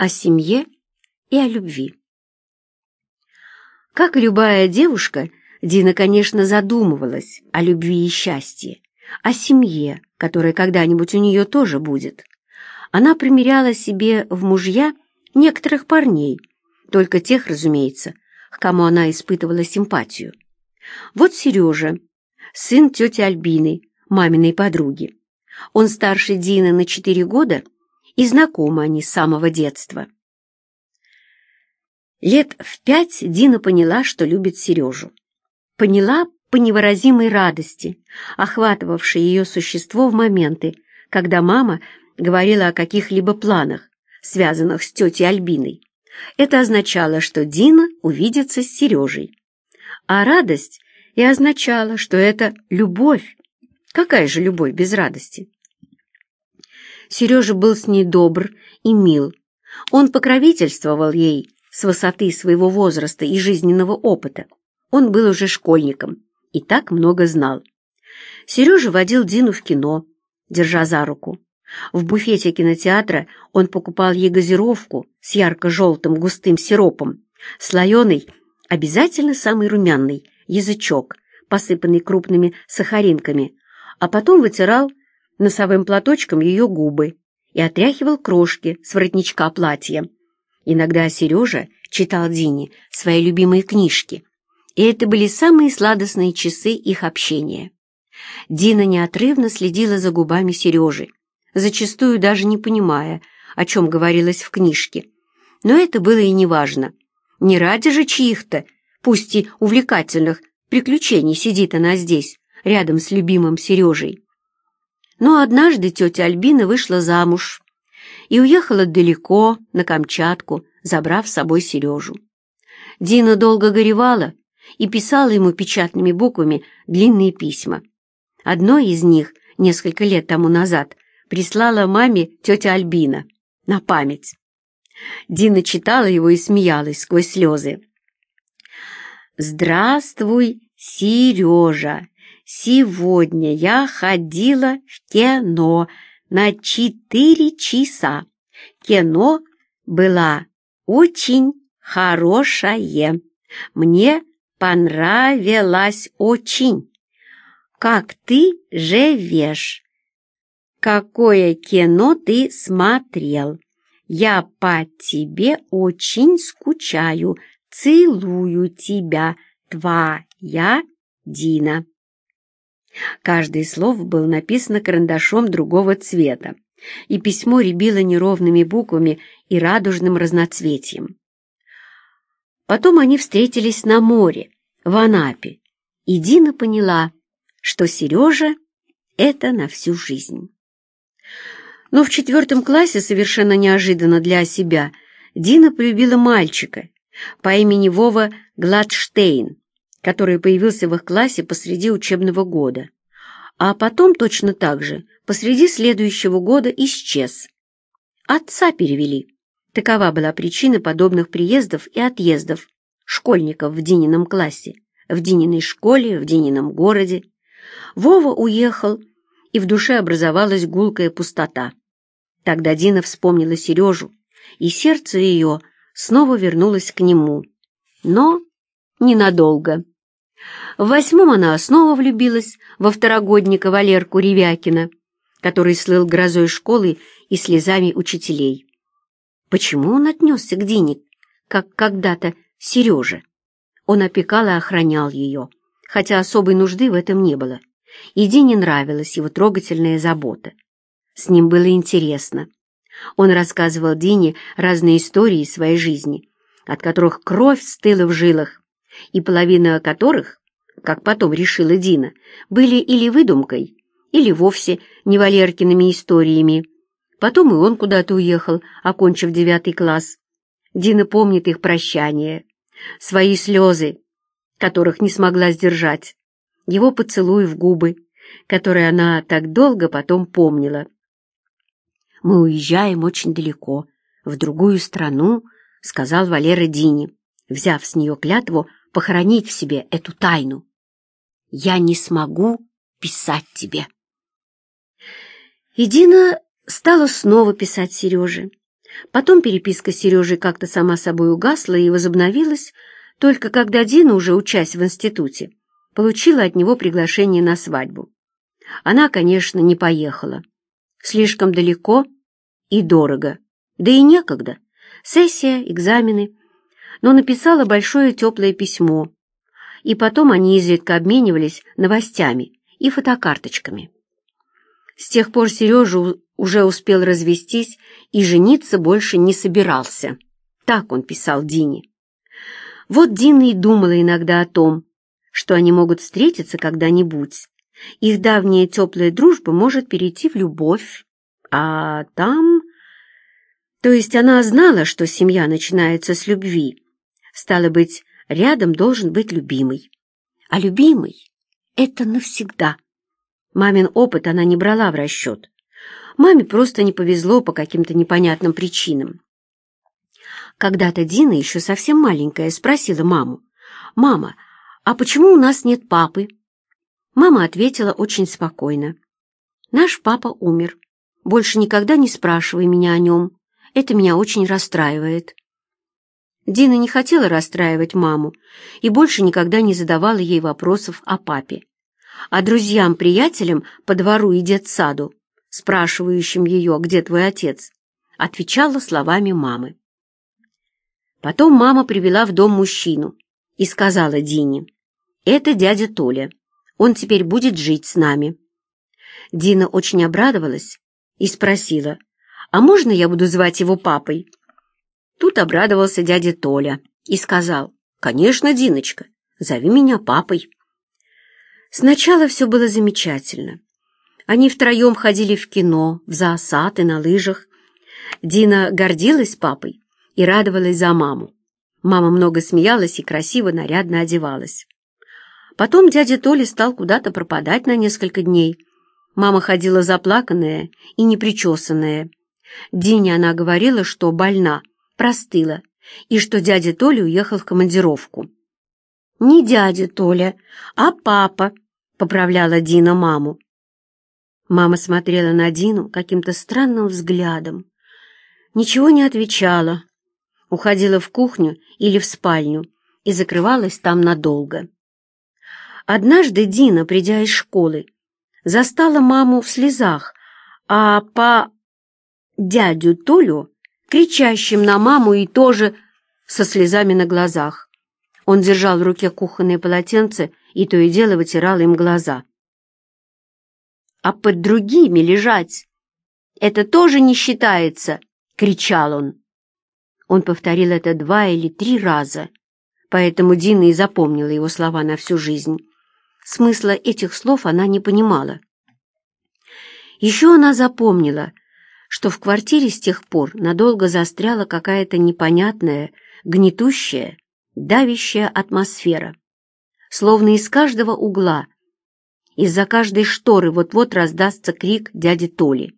о семье и о любви. Как и любая девушка, Дина, конечно, задумывалась о любви и счастье, о семье, которая когда-нибудь у нее тоже будет. Она примеряла себе в мужья некоторых парней, только тех, разумеется, к кому она испытывала симпатию. Вот Сережа, сын тети Альбины, маминой подруги. Он старше Дины на четыре года, и знакомы они с самого детства. Лет в пять Дина поняла, что любит Сережу. Поняла по невыразимой радости, охватывавшей ее существо в моменты, когда мама говорила о каких-либо планах, связанных с тетей Альбиной. Это означало, что Дина увидится с Сережей. А радость и означала, что это любовь. Какая же любовь без радости? Сережа был с ней добр и мил. Он покровительствовал ей с высоты своего возраста и жизненного опыта. Он был уже школьником и так много знал. Сережа водил Дину в кино, держа за руку. В буфете кинотеатра он покупал ей газировку с ярко-желтым густым сиропом, слоеный, обязательно самый румяный, язычок, посыпанный крупными сахаринками, а потом вытирал носовым платочком ее губы и отряхивал крошки с воротничка платья. Иногда Сережа читал Дине свои любимые книжки, и это были самые сладостные часы их общения. Дина неотрывно следила за губами Сережи, зачастую даже не понимая, о чем говорилось в книжке. Но это было и неважно. Не ради же чьих-то, пусть и увлекательных, приключений сидит она здесь, рядом с любимым Сережей. Но однажды тетя Альбина вышла замуж и уехала далеко, на Камчатку, забрав с собой Сережу. Дина долго горевала и писала ему печатными буквами длинные письма. Одно из них несколько лет тому назад прислала маме тетя Альбина на память. Дина читала его и смеялась сквозь слезы. «Здравствуй, Сережа! Сегодня я ходила в кино на четыре часа. Кино было очень хорошее. Мне понравилось очень. Как ты живешь? Какое кино ты смотрел? Я по тебе очень скучаю. Целую тебя, твоя Дина. Каждое слово было написано карандашом другого цвета, и письмо рябило неровными буквами и радужным разноцветием. Потом они встретились на море, в Анапе, и Дина поняла, что Сережа — это на всю жизнь. Но в четвертом классе, совершенно неожиданно для себя, Дина полюбила мальчика по имени Вова Гладштейн, который появился в их классе посреди учебного года, а потом точно так же посреди следующего года исчез. Отца перевели. Такова была причина подобных приездов и отъездов школьников в Динином классе, в Дининой школе, в Динином городе. Вова уехал, и в душе образовалась гулкая пустота. Тогда Дина вспомнила Сережу, и сердце ее снова вернулось к нему. Но ненадолго. В восьмом она снова влюбилась во второгодника Валерку Ревякина, который слыл грозой школы и слезами учителей. Почему он отнесся к Дине, как когда-то Сереже? Он опекал и охранял ее, хотя особой нужды в этом не было, и Дине нравилась его трогательная забота. С ним было интересно. Он рассказывал Дине разные истории своей жизни, от которых кровь стыла в жилах, и половина которых, как потом решила Дина, были или выдумкой, или вовсе не Валеркиными историями. Потом и он куда-то уехал, окончив девятый класс. Дина помнит их прощание, свои слезы, которых не смогла сдержать, его поцелуй в губы, которые она так долго потом помнила. «Мы уезжаем очень далеко, в другую страну», — сказал Валера Дине, взяв с нее клятву похоронить в себе эту тайну. Я не смогу писать тебе. И стала снова писать Сереже. Потом переписка с Сережей как-то сама собой угасла и возобновилась, только когда Дина, уже учась в институте, получила от него приглашение на свадьбу. Она, конечно, не поехала. Слишком далеко и дорого, да и некогда. Сессия, экзамены. Но написала большое теплое письмо, и потом они изредка обменивались новостями и фотокарточками. С тех пор Сережа уже успел развестись и жениться больше не собирался. Так он писал Дине. Вот Дина и думала иногда о том, что они могут встретиться когда-нибудь. Их давняя теплая дружба может перейти в любовь, а там... То есть она знала, что семья начинается с любви. Стало быть, рядом должен быть любимый. А любимый — это навсегда. Мамин опыт она не брала в расчет. Маме просто не повезло по каким-то непонятным причинам. Когда-то Дина, еще совсем маленькая, спросила маму, «Мама, а почему у нас нет папы?» Мама ответила очень спокойно, «Наш папа умер. Больше никогда не спрашивай меня о нем. Это меня очень расстраивает». Дина не хотела расстраивать маму и больше никогда не задавала ей вопросов о папе. А друзьям-приятелям по двору и детсаду, спрашивающим ее, где твой отец, отвечала словами мамы. Потом мама привела в дом мужчину и сказала Дине, «Это дядя Толя, он теперь будет жить с нами». Дина очень обрадовалась и спросила, «А можно я буду звать его папой?» Тут обрадовался дядя Толя и сказал, «Конечно, Диночка, зови меня папой». Сначала все было замечательно. Они втроем ходили в кино, в зоосад и на лыжах. Дина гордилась папой и радовалась за маму. Мама много смеялась и красиво, нарядно одевалась. Потом дядя Толя стал куда-то пропадать на несколько дней. Мама ходила заплаканная и непричесанная. Дине она говорила, что больна, простыла, и что дядя Толя уехал в командировку. «Не дядя Толя, а папа», — поправляла Дина маму. Мама смотрела на Дину каким-то странным взглядом. Ничего не отвечала. Уходила в кухню или в спальню и закрывалась там надолго. Однажды Дина, придя из школы, застала маму в слезах, а по дядю Толю кричащим на маму и тоже со слезами на глазах. Он держал в руке кухонное полотенце и то и дело вытирал им глаза. «А под другими лежать это тоже не считается!» — кричал он. Он повторил это два или три раза, поэтому Дина и запомнила его слова на всю жизнь. Смысла этих слов она не понимала. Еще она запомнила, что в квартире с тех пор надолго застряла какая-то непонятная, гнетущая, давящая атмосфера. Словно из каждого угла, из-за каждой шторы вот-вот раздастся крик дяди Толи.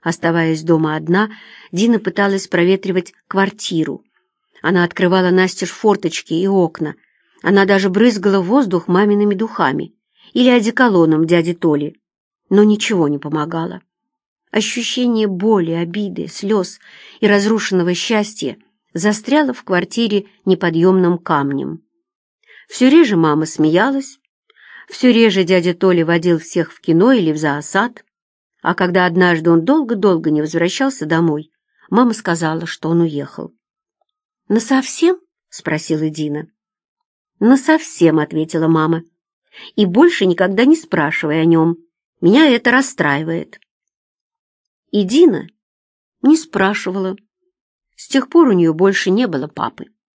Оставаясь дома одна, Дина пыталась проветривать квартиру. Она открывала настежь форточки и окна. Она даже брызгала воздух мамиными духами или одеколоном дяди Толи, но ничего не помогало. Ощущение боли, обиды, слез и разрушенного счастья застряло в квартире неподъемным камнем. Все реже мама смеялась, все реже дядя Толя водил всех в кино или в зоосад, а когда однажды он долго-долго не возвращался домой, мама сказала, что он уехал. «Насовсем?» — спросила Дина. «Насовсем», — ответила мама. «И больше никогда не спрашивай о нем. Меня это расстраивает». И Дина не спрашивала. С тех пор у нее больше не было папы.